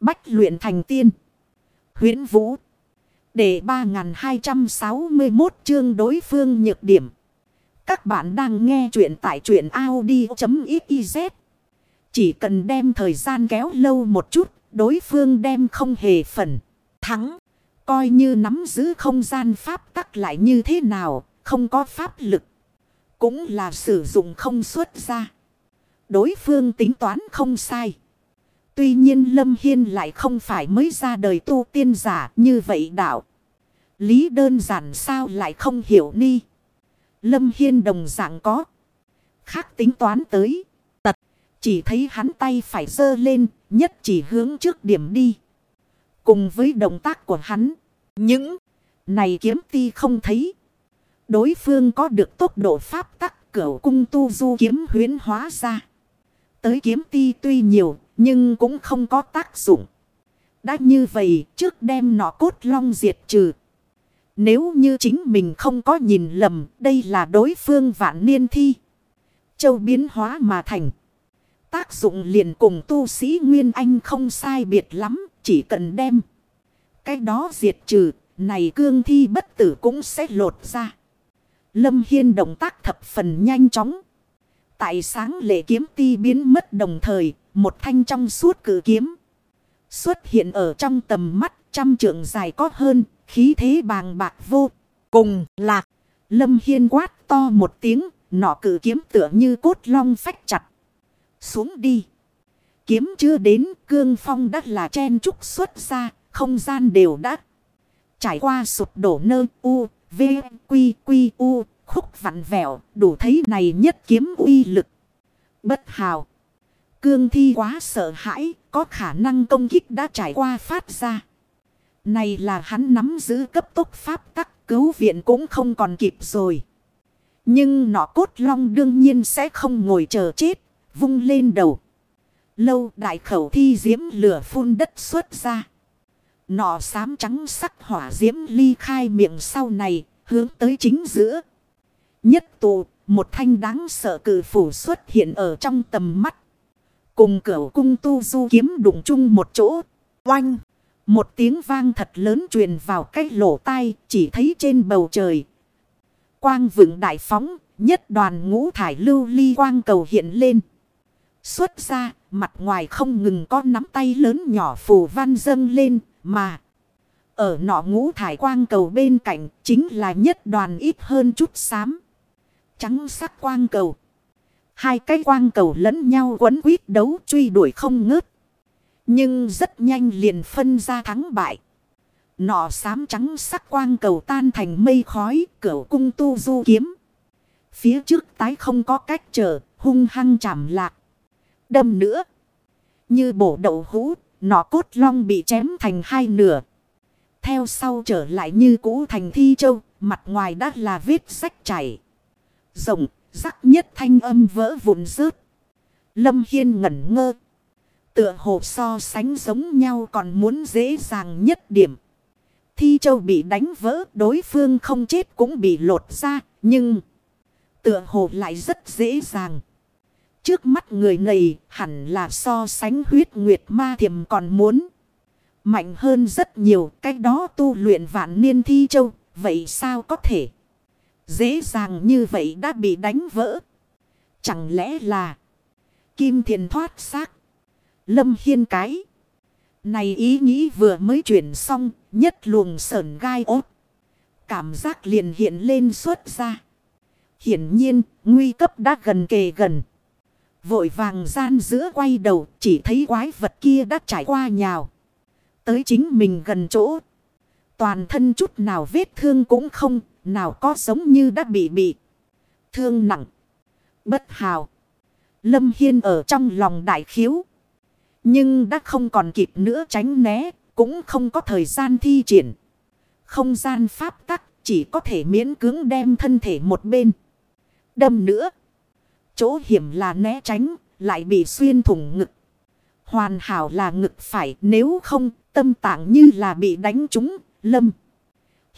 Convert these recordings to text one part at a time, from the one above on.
Bách luyện thành tiên. huyễn Vũ. Để 3261 chương đối phương nhược điểm. Các bạn đang nghe truyện tại truyện Audi.xyz. Chỉ cần đem thời gian kéo lâu một chút, đối phương đem không hề phần. Thắng. Coi như nắm giữ không gian pháp tắc lại như thế nào, không có pháp lực. Cũng là sử dụng không xuất ra. Đối phương tính toán không sai. Tuy nhiên Lâm Hiên lại không phải mới ra đời tu tiên giả như vậy đạo. Lý đơn giản sao lại không hiểu ni. Lâm Hiên đồng dạng có. Khác tính toán tới. Tật. Chỉ thấy hắn tay phải dơ lên. Nhất chỉ hướng trước điểm đi. Cùng với động tác của hắn. Những này kiếm ti không thấy. Đối phương có được tốc độ pháp tắc cửu cung tu du kiếm huyến hóa ra. Tới kiếm ti tuy nhiều nhưng cũng không có tác dụng. Đã như vậy trước đem nọ cốt long diệt trừ. Nếu như chính mình không có nhìn lầm đây là đối phương vạn niên thi. Châu biến hóa mà thành. Tác dụng liền cùng tu sĩ Nguyên Anh không sai biệt lắm chỉ cần đem. Cái đó diệt trừ này cương thi bất tử cũng sẽ lột ra. Lâm Hiên động tác thập phần nhanh chóng. Tại sáng lệ kiếm ti biến mất đồng thời, một thanh trong suốt cử kiếm. Xuất hiện ở trong tầm mắt trăm trượng dài có hơn, khí thế bàng bạc vô. Cùng lạc, lâm hiên quát to một tiếng, nọ cử kiếm tựa như cốt long phách chặt. Xuống đi. Kiếm chưa đến, cương phong đất là chen trúc xuất ra, không gian đều đã. Trải qua sụp đổ nơ u, v, quy, quy, u, khúc vặn vẹo, đủ thấy này nhất kiếm uy lực. Bất hào. Cương thi quá sợ hãi, có khả năng công kích đã trải qua phát ra. Này là hắn nắm giữ cấp tốc pháp tắc cứu viện cũng không còn kịp rồi. Nhưng nọ cốt long đương nhiên sẽ không ngồi chờ chết, vung lên đầu. Lâu đại khẩu thi diễm lửa phun đất xuất ra. Nọ xám trắng sắc hỏa diễm ly khai miệng sau này, hướng tới chính giữa. Nhất tụ, một thanh đáng sợ cử phủ xuất hiện ở trong tầm mắt. Cùng cửu cung tu du kiếm đụng chung một chỗ. Oanh! Một tiếng vang thật lớn truyền vào cái lỗ tai, chỉ thấy trên bầu trời. Quang vững đại phóng, nhất đoàn ngũ thải lưu ly quang cầu hiện lên. Xuất ra, mặt ngoài không ngừng có nắm tay lớn nhỏ phù văn dâng lên, mà... Ở nọ ngũ thải quang cầu bên cạnh chính là nhất đoàn ít hơn chút xám trắng sắc quang cầu. Hai cái quang cầu lẫn nhau quấn quýt đấu truy đuổi không ngớt. Nhưng rất nhanh liền phân ra thắng bại. Nọ xám trắng sắc quang cầu tan thành mây khói, cửa cung tu du kiếm. Phía trước tái không có cách trở, hung hăng chạm lạc. Đâm nữa. Như bổ đậu hũ, nọ cốt long bị chém thành hai nửa. Theo sau trở lại như cũ thành thi châu, mặt ngoài đã là vết sách chảy rộng, rắc nhất thanh âm vỡ vụn rớt. Lâm Hiên ngẩn ngơ. Tựa hồ so sánh giống nhau còn muốn dễ dàng nhất điểm. Thi châu bị đánh vỡ, đối phương không chết cũng bị lột ra. Nhưng tựa hồ lại rất dễ dàng. Trước mắt người này hẳn là so sánh huyết nguyệt ma thiềm còn muốn. Mạnh hơn rất nhiều cách đó tu luyện vạn niên thi châu. Vậy sao có thể? Dễ dàng như vậy đã bị đánh vỡ. Chẳng lẽ là Kim Thiền thoát xác. Lâm Hiên cái. Này ý nghĩ vừa mới chuyển xong. Nhất luồng sờn gai ốt. Cảm giác liền hiện lên xuất ra. Hiển nhiên, nguy cấp đã gần kề gần. Vội vàng gian giữa quay đầu, chỉ thấy quái vật kia đã trải qua nhào. Tới chính mình gần chỗ. Toàn thân chút nào vết thương cũng không nào có giống như đã bị bị. Thương nặng. Bất hào. Lâm Hiên ở trong lòng đại khiếu. Nhưng đã không còn kịp nữa tránh né. Cũng không có thời gian thi triển. Không gian pháp tắc. Chỉ có thể miễn cưỡng đem thân thể một bên. Đâm nữa. Chỗ hiểm là né tránh. Lại bị xuyên thủng ngực. Hoàn hảo là ngực phải. Nếu không, tâm tạng như là bị đánh trúng. Lâm.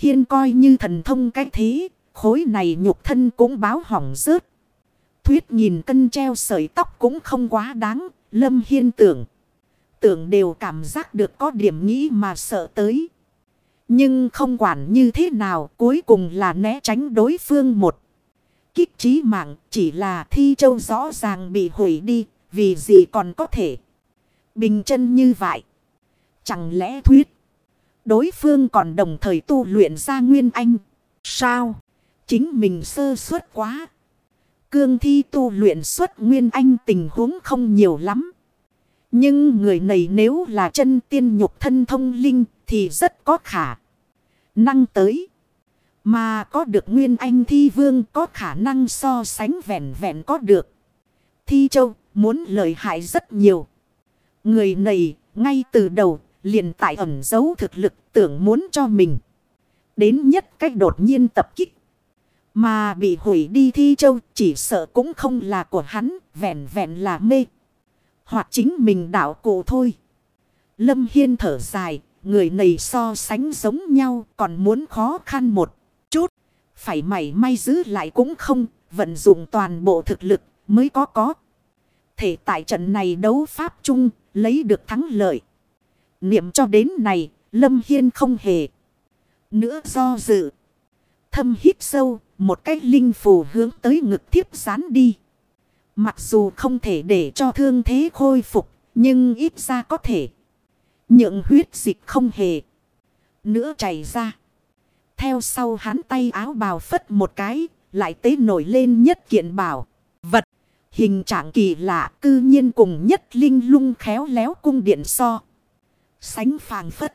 Hiên coi như thần thông cái thế, khối này nhục thân cũng báo hỏng rớt. Thuyết nhìn cân treo sợi tóc cũng không quá đáng, Lâm Hiên tưởng. tưởng đều cảm giác được có điểm nghĩ mà sợ tới. Nhưng không quản như thế nào cuối cùng là né tránh đối phương một. Kích trí mạng chỉ là thi châu rõ ràng bị hủy đi vì gì còn có thể. Bình chân như vậy. Chẳng lẽ thuyết. Đối phương còn đồng thời tu luyện ra nguyên anh. Sao? Chính mình sơ suất quá. Cương thi tu luyện xuất nguyên anh tình huống không nhiều lắm. Nhưng người này nếu là chân tiên nhục thân thông linh thì rất có khả năng tới. Mà có được nguyên anh thi vương có khả năng so sánh vẹn vẹn có được. Thi châu muốn lợi hại rất nhiều. Người này ngay từ đầu liền tại ẩn giấu thực lực tưởng muốn cho mình. Đến nhất cách đột nhiên tập kích. Mà bị hủy đi thi châu chỉ sợ cũng không là của hắn, vẹn vẹn là mê. Hoặc chính mình đảo cổ thôi. Lâm Hiên thở dài, người này so sánh giống nhau còn muốn khó khăn một chút. Phải mảy may giữ lại cũng không, vận dụng toàn bộ thực lực mới có có. Thể tại trận này đấu pháp chung, lấy được thắng lợi. Niệm cho đến này, Lâm Hiên không hề. Nữa do dự. Thâm hít sâu, một cái linh phù hướng tới ngực thiếp sán đi. Mặc dù không thể để cho thương thế khôi phục, nhưng ít ra có thể. Nhượng huyết dịch không hề. Nữa chảy ra. Theo sau hắn tay áo bào phất một cái, lại tế nổi lên nhất kiện bảo. Vật, hình trạng kỳ lạ cư nhiên cùng nhất linh lung khéo léo cung điện so. Sánh phàng phất.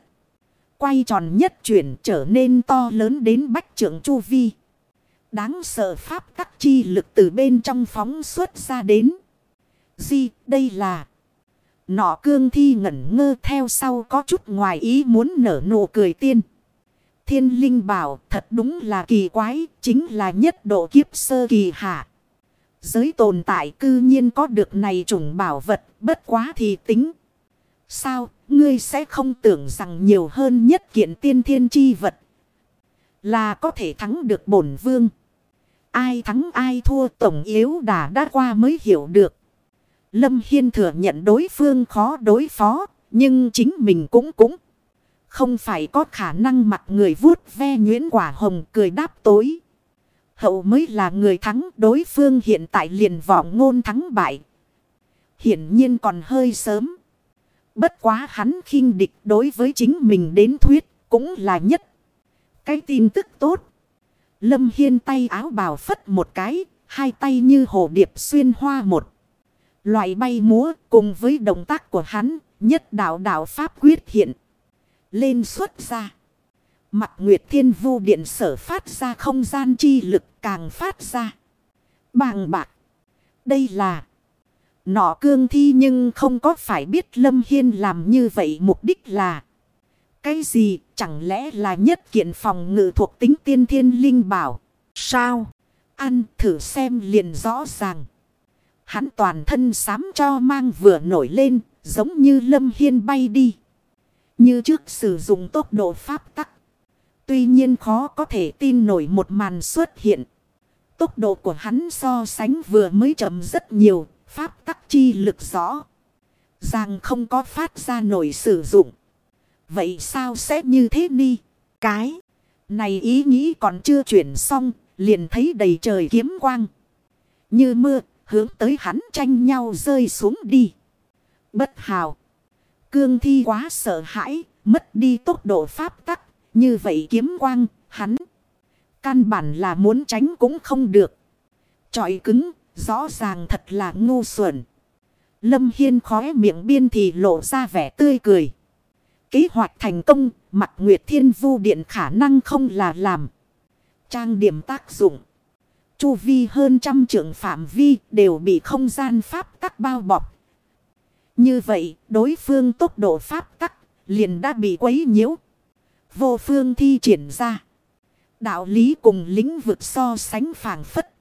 Quay tròn nhất chuyển trở nên to lớn đến bách trưởng chu vi. Đáng sợ pháp các chi lực từ bên trong phóng xuất ra đến. di đây là... Nọ cương thi ngẩn ngơ theo sau có chút ngoài ý muốn nở nụ cười tiên. Thiên linh bảo thật đúng là kỳ quái, chính là nhất độ kiếp sơ kỳ hạ. Giới tồn tại cư nhiên có được này chủng bảo vật, bất quá thì tính. Sao, ngươi sẽ không tưởng rằng nhiều hơn nhất kiện tiên thiên chi vật. Là có thể thắng được bổn vương. Ai thắng ai thua tổng yếu đà đã qua mới hiểu được. Lâm Hiên thừa nhận đối phương khó đối phó, nhưng chính mình cũng cũng không phải có khả năng mặt người vuốt ve nhuyễn quả hồng cười đáp tối. Hậu mới là người thắng đối phương hiện tại liền vọng ngôn thắng bại. Hiển nhiên còn hơi sớm. Bất quá hắn khinh địch đối với chính mình đến thuyết cũng là nhất. Cái tin tức tốt. Lâm Hiên tay áo bào phất một cái, hai tay như hồ điệp xuyên hoa một. Loại bay múa cùng với động tác của hắn, nhất đạo đạo pháp quyết hiện. Lên xuất ra. Mặt Nguyệt Thiên Vu Điện sở phát ra không gian chi lực càng phát ra. Bàng bạc. Đây là nọ cương thi nhưng không có phải biết Lâm Hiên làm như vậy mục đích là. Cái gì chẳng lẽ là nhất kiện phòng ngự thuộc tính tiên thiên linh bảo. Sao? Ăn thử xem liền rõ ràng. Hắn toàn thân sám cho mang vừa nổi lên, giống như lâm hiên bay đi. Như trước sử dụng tốc độ pháp tắc. Tuy nhiên khó có thể tin nổi một màn xuất hiện. Tốc độ của hắn so sánh vừa mới chậm rất nhiều, pháp tắc chi lực rõ. Rằng không có phát ra nổi sử dụng. Vậy sao sẽ như thế ni? Cái này ý nghĩ còn chưa chuyển xong, liền thấy đầy trời kiếm quang. Như mưa, hướng tới hắn tranh nhau rơi xuống đi. Bất hào. Cương thi quá sợ hãi, mất đi tốc độ pháp tắc. Như vậy kiếm quang, hắn. Căn bản là muốn tránh cũng không được. Chọi cứng, rõ ràng thật là ngu xuẩn. Lâm Hiên khóe miệng biên thì lộ ra vẻ tươi cười. Kế hoạch thành công, mặt Nguyệt Thiên Vu Điện khả năng không là làm. Trang điểm tác dụng. Chu vi hơn trăm trưởng phạm vi đều bị không gian pháp tắc bao bọc. Như vậy, đối phương tốc độ pháp tắc liền đã bị quấy nhiễu. Vô phương thi triển ra. Đạo lý cùng lĩnh vực so sánh phản phất.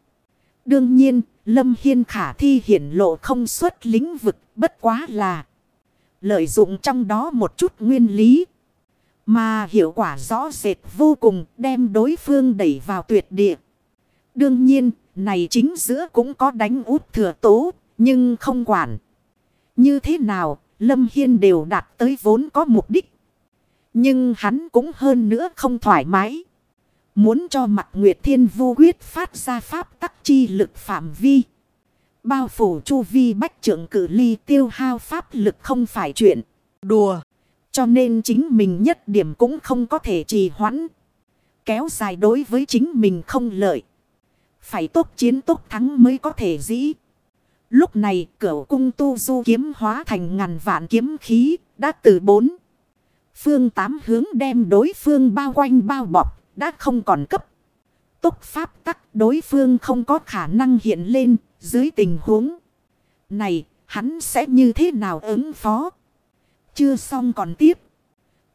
Đương nhiên, Lâm Hiên khả thi hiển lộ không xuất lĩnh vực bất quá là. Lợi dụng trong đó một chút nguyên lý. Mà hiệu quả rõ rệt vô cùng đem đối phương đẩy vào tuyệt địa. Đương nhiên, này chính giữa cũng có đánh út thừa tố, nhưng không quản. Như thế nào, Lâm Hiên đều đạt tới vốn có mục đích. Nhưng hắn cũng hơn nữa không thoải mái. Muốn cho mặt Nguyệt Thiên vô quyết phát ra pháp tắc chi lực phạm vi. Bao phủ chu vi bách trưởng cử ly tiêu hao pháp lực không phải chuyện đùa. Cho nên chính mình nhất điểm cũng không có thể trì hoãn. Kéo dài đối với chính mình không lợi. Phải tốt chiến tốt thắng mới có thể dĩ. Lúc này, cửa cung tu du kiếm hóa thành ngàn vạn kiếm khí, đã từ bốn. Phương tám hướng đem đối phương bao quanh bao bọc đã không còn cấp. Tốc pháp tắc đối phương không có khả năng hiện lên dưới tình huống này, hắn sẽ như thế nào ứng phó. Chưa xong còn tiếp.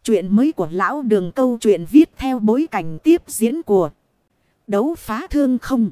Chuyện mới của lão đường câu chuyện viết theo bối cảnh tiếp diễn của đấu phá thương không.